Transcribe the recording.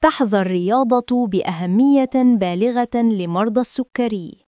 تحظى الرياضة بأهمية بالغة لمرضى السكري.